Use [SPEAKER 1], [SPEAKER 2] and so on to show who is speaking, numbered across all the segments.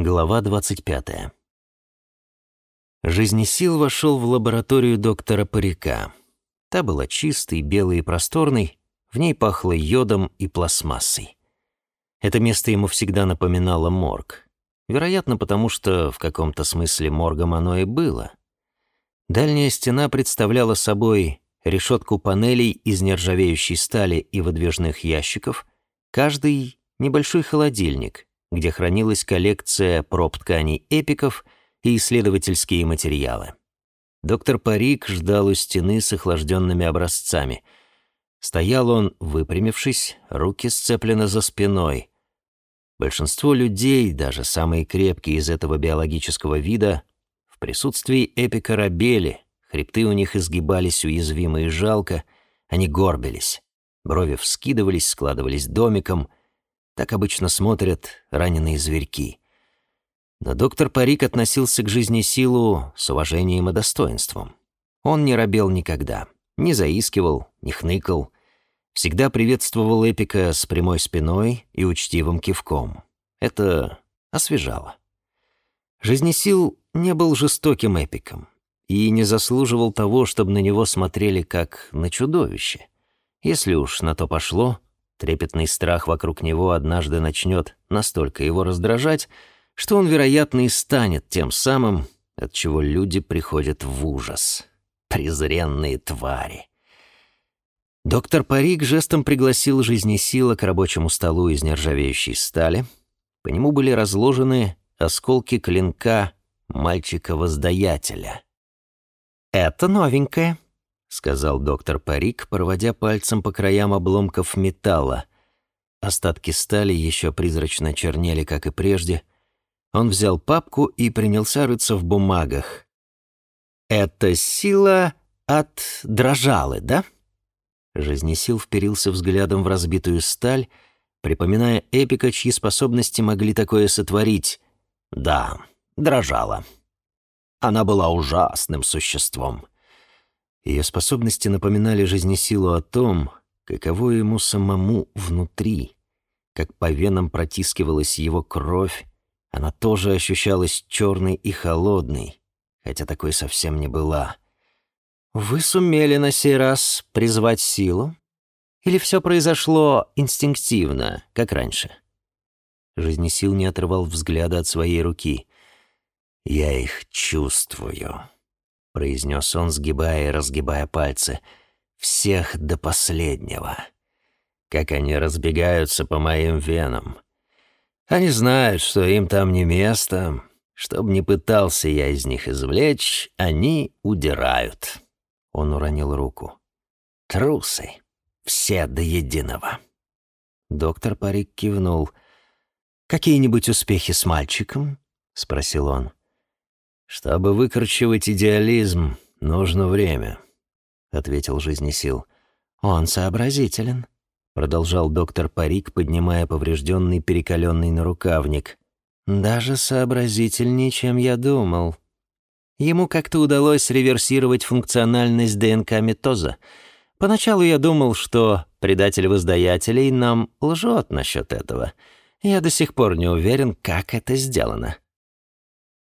[SPEAKER 1] Глава 25. Жизнесил вошел в лабораторию доктора Парика. Та была чистой, белой и просторной, в ней пахло йодом и пластмассой. Это место ему всегда напоминало морг. Вероятно, потому что в каком-то смысле моргом оно и было. Дальняя стена представляла собой решетку панелей из нержавеющей стали и выдвижных ящиков, каждый — небольшой холодильник, где хранилась коллекция проб тканей эпиков и исследовательские материалы. Доктор Парик ждал у стены с охлажденными образцами. Стоял он, выпрямившись, руки сцеплены за спиной. Большинство людей, даже самые крепкие из этого биологического вида, в присутствии эпика рабели, хребты у них изгибались уязвимо и жалко, они горбились, брови вскидывались, складывались домиком — так обычно смотрят раненые зверьки. Но доктор Парик относился к жизни силу с уважением и достоинством. Он не робел никогда, не заискивал, не хныкал, всегда приветствовал эпика с прямой спиной и учтивым кивком. Это освежало. Жизнесил не был жестоким эпиком и не заслуживал того, чтобы на него смотрели как на чудовище. Если уж на то пошло, Трепетный страх вокруг него однажды начнет настолько его раздражать, что он, вероятно, и станет тем самым, от чего люди приходят в ужас. Презренные твари. Доктор Парик жестом пригласил жизнесила к рабочему столу из нержавеющей стали. По нему были разложены осколки клинка мальчика-воздаятеля. «Это новенькое», — сказал доктор Парик, проводя пальцем по краям обломков металла. Остатки стали еще призрачно чернели, как и прежде. Он взял папку и принялся рыться в бумагах. «Это сила от дрожалы, да?» Жизнесил вперился взглядом в разбитую сталь, припоминая эпика, чьи способности могли такое сотворить. «Да, дрожала. Она была ужасным существом». Ее способности напоминали жизнесилу о том, каково ему самому внутри, как по венам протискивалась его кровь, она тоже ощущалась черной и холодной, хотя такой совсем не была. «Вы сумели на сей раз призвать силу? Или все произошло инстинктивно, как раньше?» Жизнесил не отрывал взгляда от своей руки. «Я их чувствую», — произнес он, сгибая и разгибая пальцы. «Всех до последнего. Как они разбегаются по моим венам. Они знают, что им там не место. Чтоб не пытался я из них извлечь, они удирают». Он уронил руку. «Трусы. Все до единого». Доктор Парик кивнул. «Какие-нибудь успехи с мальчиком?» — спросил он. «Чтобы выкорчевать идеализм, нужно время», — ответил жизнесил. «Он сообразителен», — продолжал доктор Парик, поднимая поврежденный перекаленный нарукавник. «Даже сообразительнее, чем я думал. Ему как-то удалось реверсировать функциональность ДНК метоза. Поначалу я думал, что предатель воздаятелей нам лжет насчет этого. Я до сих пор не уверен, как это сделано».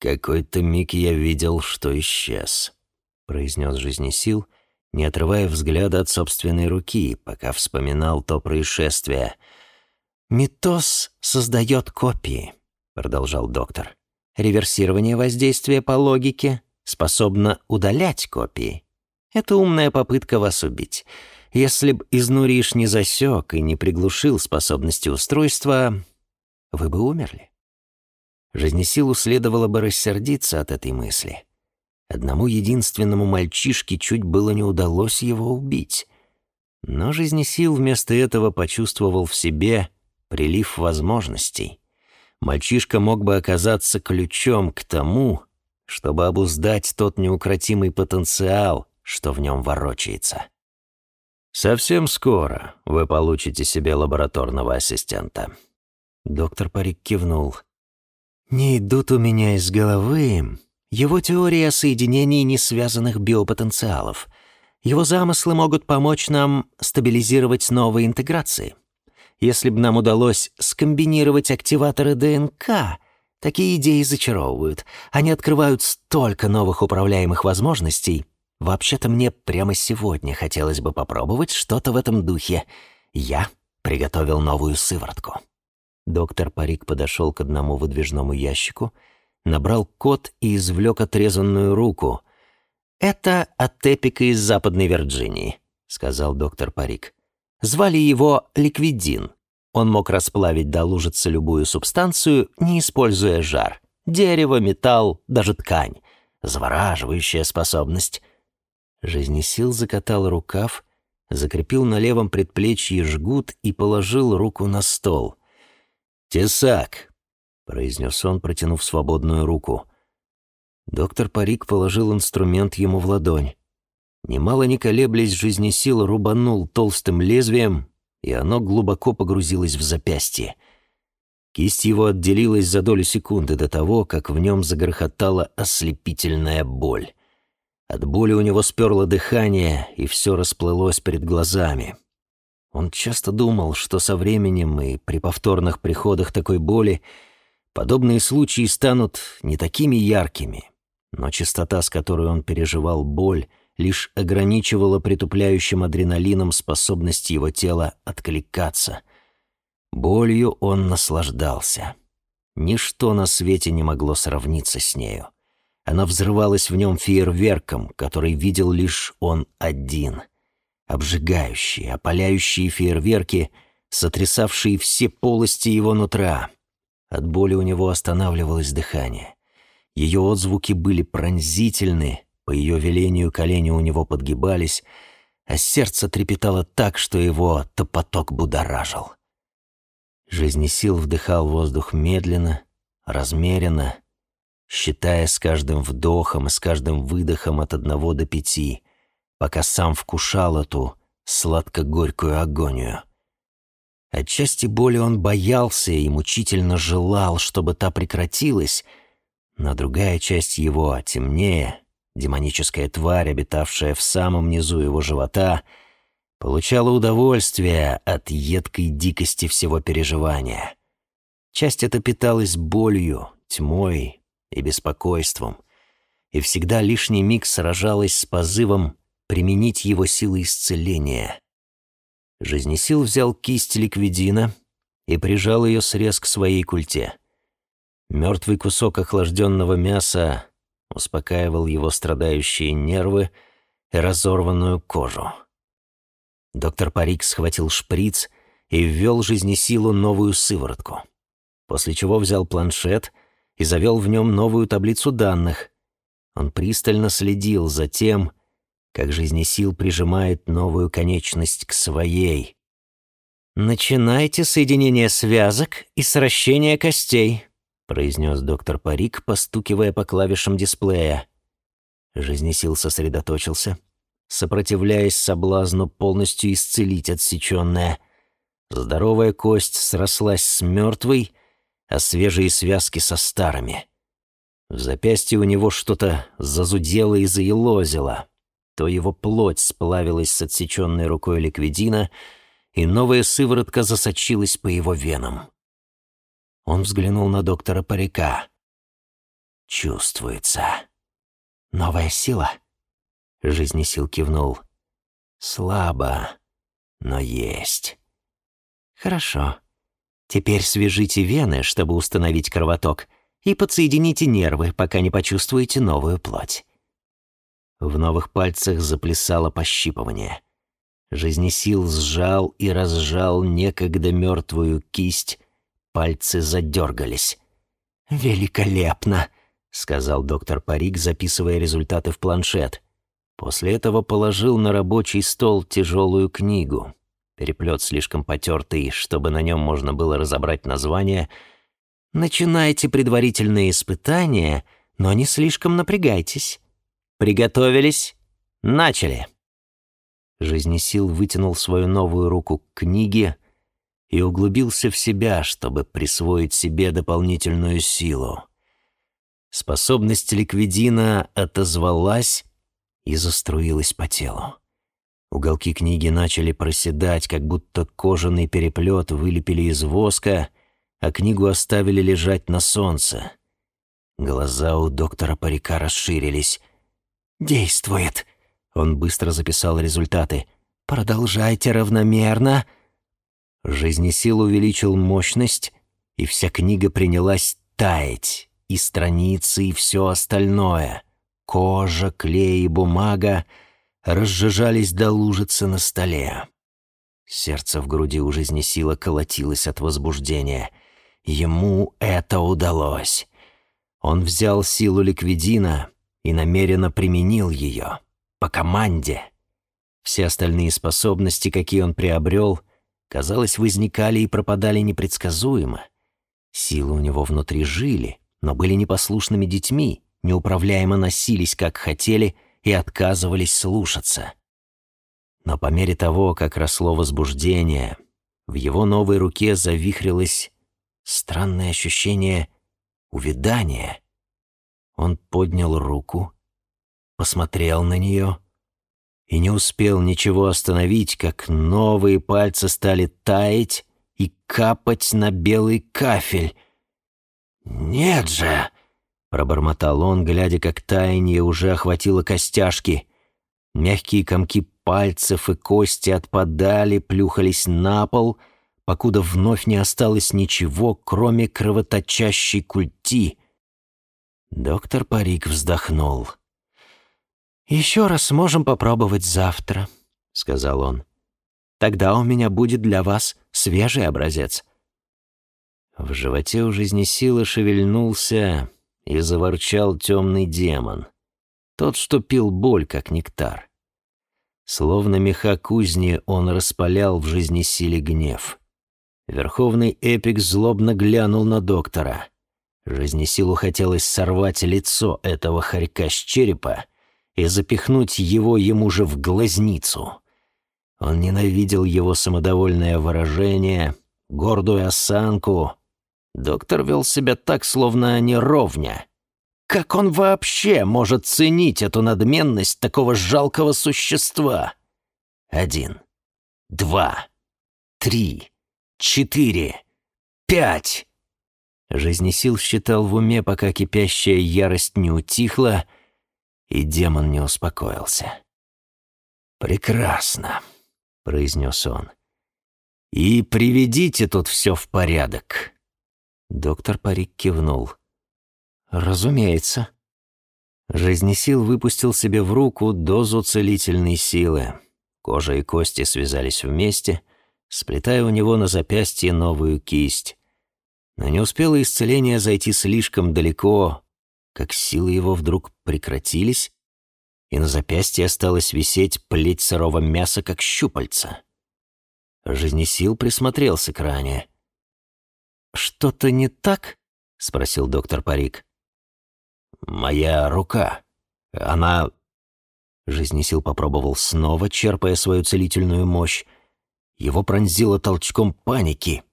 [SPEAKER 1] «Какой-то миг я видел, что исчез», — произнес жизнесил, не отрывая взгляда от собственной руки, пока вспоминал то происшествие. «Митоз создает копии», — продолжал доктор. «Реверсирование воздействия по логике способно удалять копии. Это умная попытка вас убить. Если б изнуриш не засек и не приглушил способности устройства, вы бы умерли. Жизнесилу следовало бы рассердиться от этой мысли. Одному единственному мальчишке чуть было не удалось его убить. Но Жизнесил вместо этого почувствовал в себе прилив возможностей. Мальчишка мог бы оказаться ключом к тому, чтобы обуздать тот неукротимый потенциал, что в нем ворочается. «Совсем скоро вы получите себе лабораторного ассистента». Доктор Парик кивнул. Не идут у меня из головы его теория о соединении несвязанных биопотенциалов. Его замыслы могут помочь нам стабилизировать новые интеграции. Если бы нам удалось скомбинировать активаторы ДНК, Такие идеи зачаровывают. Они открывают столько новых управляемых возможностей. Вообще-то мне прямо сегодня хотелось бы попробовать что-то в этом духе. Я приготовил новую сыворотку». Доктор Парик подошел к одному выдвижному ящику, набрал код и извлек отрезанную руку. «Это от Эпика из Западной Вирджинии», — сказал доктор Парик. «Звали его Ликвидин. Он мог расплавить до лужицы любую субстанцию, не используя жар. Дерево, металл, даже ткань. Завораживающая способность». Жизнесил закатал рукав, закрепил на левом предплечье жгут и положил руку на стол. «Тесак», — произнес он, протянув свободную руку. Доктор Парик положил инструмент ему в ладонь. Немало не колеблясь, жизнесил рубанул толстым лезвием, и оно глубоко погрузилось в запястье. Кисть его отделилась за долю секунды до того, как в нем загрохотала ослепительная боль. От боли у него сперло дыхание, и все расплылось перед глазами. Он часто думал, что со временем и при повторных приходах такой боли подобные случаи станут не такими яркими, но частота, с которой он переживал боль, лишь ограничивала притупляющим адреналином способность его тела откликаться. Болью он наслаждался. Ничто на свете не могло сравниться с нею. Она взрывалась в нем фейерверком, который видел лишь он один. Обжигающие, опаляющие фейерверки, сотрясавшие все полости его нутра. От боли у него останавливалось дыхание. Ее отзвуки были пронзительны, по ее велению колени у него подгибались, а сердце трепетало так, что его топоток будоражил. Жизнесил вдыхал воздух медленно, размеренно, считая с каждым вдохом и с каждым выдохом от одного до пяти, пока сам вкушал эту сладко-горькую агонию. Отчасти боли он боялся и мучительно желал, чтобы та прекратилась, но другая часть его, темнее, демоническая тварь, обитавшая в самом низу его живота, получала удовольствие от едкой дикости всего переживания. Часть эта питалась болью, тьмой, и беспокойством, и всегда лишний миг сражалась с позывом применить его силы исцеления. Жизнесил взял кисть ликвидина и прижал ее срез к своей культе. Мертвый кусок охлажденного мяса успокаивал его страдающие нервы и разорванную кожу. Доктор Парик схватил шприц и ввел жизнесилу новую сыворотку, после чего взял планшет и завел в нем новую таблицу данных. Он пристально следил за тем, как жизнесил прижимает новую конечность к своей. «Начинайте соединение связок и сращение костей», произнес доктор Парик, постукивая по клавишам дисплея. Жизнесил сосредоточился, сопротивляясь соблазну полностью исцелить отсеченное. Здоровая кость срослась с мертвой, а свежие связки со старыми. В запястье у него что-то зазудело и заелозило. То его плоть сплавилась с отсеченной рукой ликвидина, и новая сыворотка засочилась по его венам. Он взглянул на доктора Парика. «Чувствуется. Новая сила?» Жизнесил кивнул. «Слабо, но есть». «Хорошо. Теперь свяжите вены, чтобы установить кровоток, и подсоедините нервы, пока не почувствуете новую плоть. В новых пальцах заплясало пощипывание. Жизнесил сжал и разжал некогда мертвую кисть, пальцы задергались. «Великолепно!» — сказал доктор Парик, записывая результаты в планшет. После этого положил на рабочий стол тяжелую книгу переплет слишком потертый, чтобы на нем можно было разобрать название. Начинайте предварительные испытания, но не слишком напрягайтесь. Приготовились? Начали. Жизнесил вытянул свою новую руку к книге и углубился в себя, чтобы присвоить себе дополнительную силу. Способность ликвидина отозвалась и заструилась по телу. Уголки книги начали проседать, как будто кожаный переплет вылепили из воска, а книгу оставили лежать на солнце. Глаза у доктора парика расширились.
[SPEAKER 2] «Действует!»
[SPEAKER 1] Он быстро записал результаты.
[SPEAKER 2] «Продолжайте равномерно!»
[SPEAKER 1] Жизнесил увеличил мощность, и вся книга принялась таять, и страницы, и все остальное. Кожа, клей и бумага разжижались до лужицы на столе. Сердце в груди у жизнесила колотилось от возбуждения. Ему это удалось. Он взял силу ликвидина и намеренно применил ее. По команде. Все остальные способности, какие он приобрел, казалось, возникали и пропадали непредсказуемо. Силы у него внутри жили, но были непослушными детьми, неуправляемо носились, как хотели, и отказывались слушаться. Но по мере того, как росло возбуждение, в его новой руке завихрилось странное ощущение увядания. Он поднял руку, посмотрел на нее и не успел ничего остановить, как новые пальцы стали таять и капать на белый кафель. «Нет же!» — пробормотал он, глядя, как таяние уже охватило костяшки. Мягкие комки пальцев и кости отпадали, плюхались на пол, покуда вновь не осталось ничего, кроме кровоточащей культи. Доктор Парик вздохнул.
[SPEAKER 2] «Еще раз можем попробовать завтра», — сказал он. «Тогда у меня будет для вас свежий образец».
[SPEAKER 1] В животе у жизни силы шевельнулся и заворчал темный демон. Тот, что пил боль, как нектар. Словно меха кузни, он распалял в жизни силе гнев. Верховный эпик злобно глянул на доктора. Жизнесилу хотелось сорвать лицо этого хорька с черепа и запихнуть его ему же в глазницу. Он ненавидел его самодовольное выражение, гордую осанку. Доктор вел себя так, словно они ровня. Как он вообще может ценить эту надменность такого жалкого существа? Один, два, три, четыре, пять. Жизнесил считал в уме, пока кипящая ярость не утихла, и демон не успокоился. «Прекрасно», — произнес он. «И приведите тут все в порядок». Доктор Парик кивнул.
[SPEAKER 2] «Разумеется».
[SPEAKER 1] Жизнесил выпустил себе в руку дозу целительной силы. Кожа и кости связались вместе, сплетая у него на запястье новую кисть. Но не успело исцеление зайти слишком далеко, как силы его вдруг прекратились, и на запястье осталось висеть плеть сырого мяса, как щупальца. Жизнесил присмотрелся к ране.
[SPEAKER 2] «Что-то не так?» — спросил доктор Парик.
[SPEAKER 1] «Моя рука. Она...» Жизнесил попробовал снова, черпая свою целительную мощь. Его пронзило толчком паники.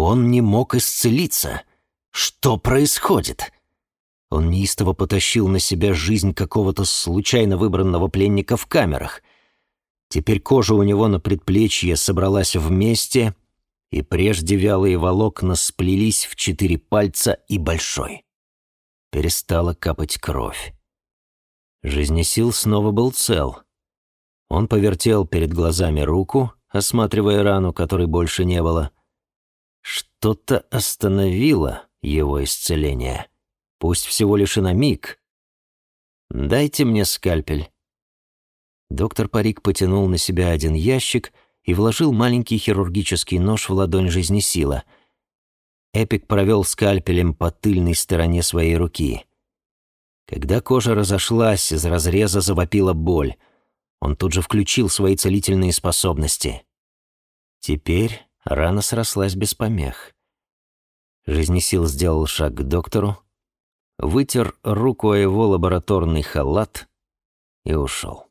[SPEAKER 1] Он не мог исцелиться. Что происходит? Он неистово потащил на себя жизнь какого-то случайно выбранного пленника в камерах. Теперь кожа у него на предплечье собралась вместе, и прежде вялые волокна сплелись в четыре пальца и большой перестала капать кровь. Жизнесил снова был цел. Он повертел перед глазами руку, осматривая рану, которой больше не было. Что-то остановило его исцеление. Пусть всего лишь и на миг. «Дайте мне скальпель». Доктор Парик потянул на себя один ящик и вложил маленький хирургический нож в ладонь жизнесила — Эпик провел скальпелем по тыльной стороне своей руки. Когда кожа разошлась, из разреза завопила боль. Он тут же включил свои целительные способности. Теперь рана срослась без помех. Жизнесил сделал шаг к доктору, вытер руку о его лабораторный халат и ушел.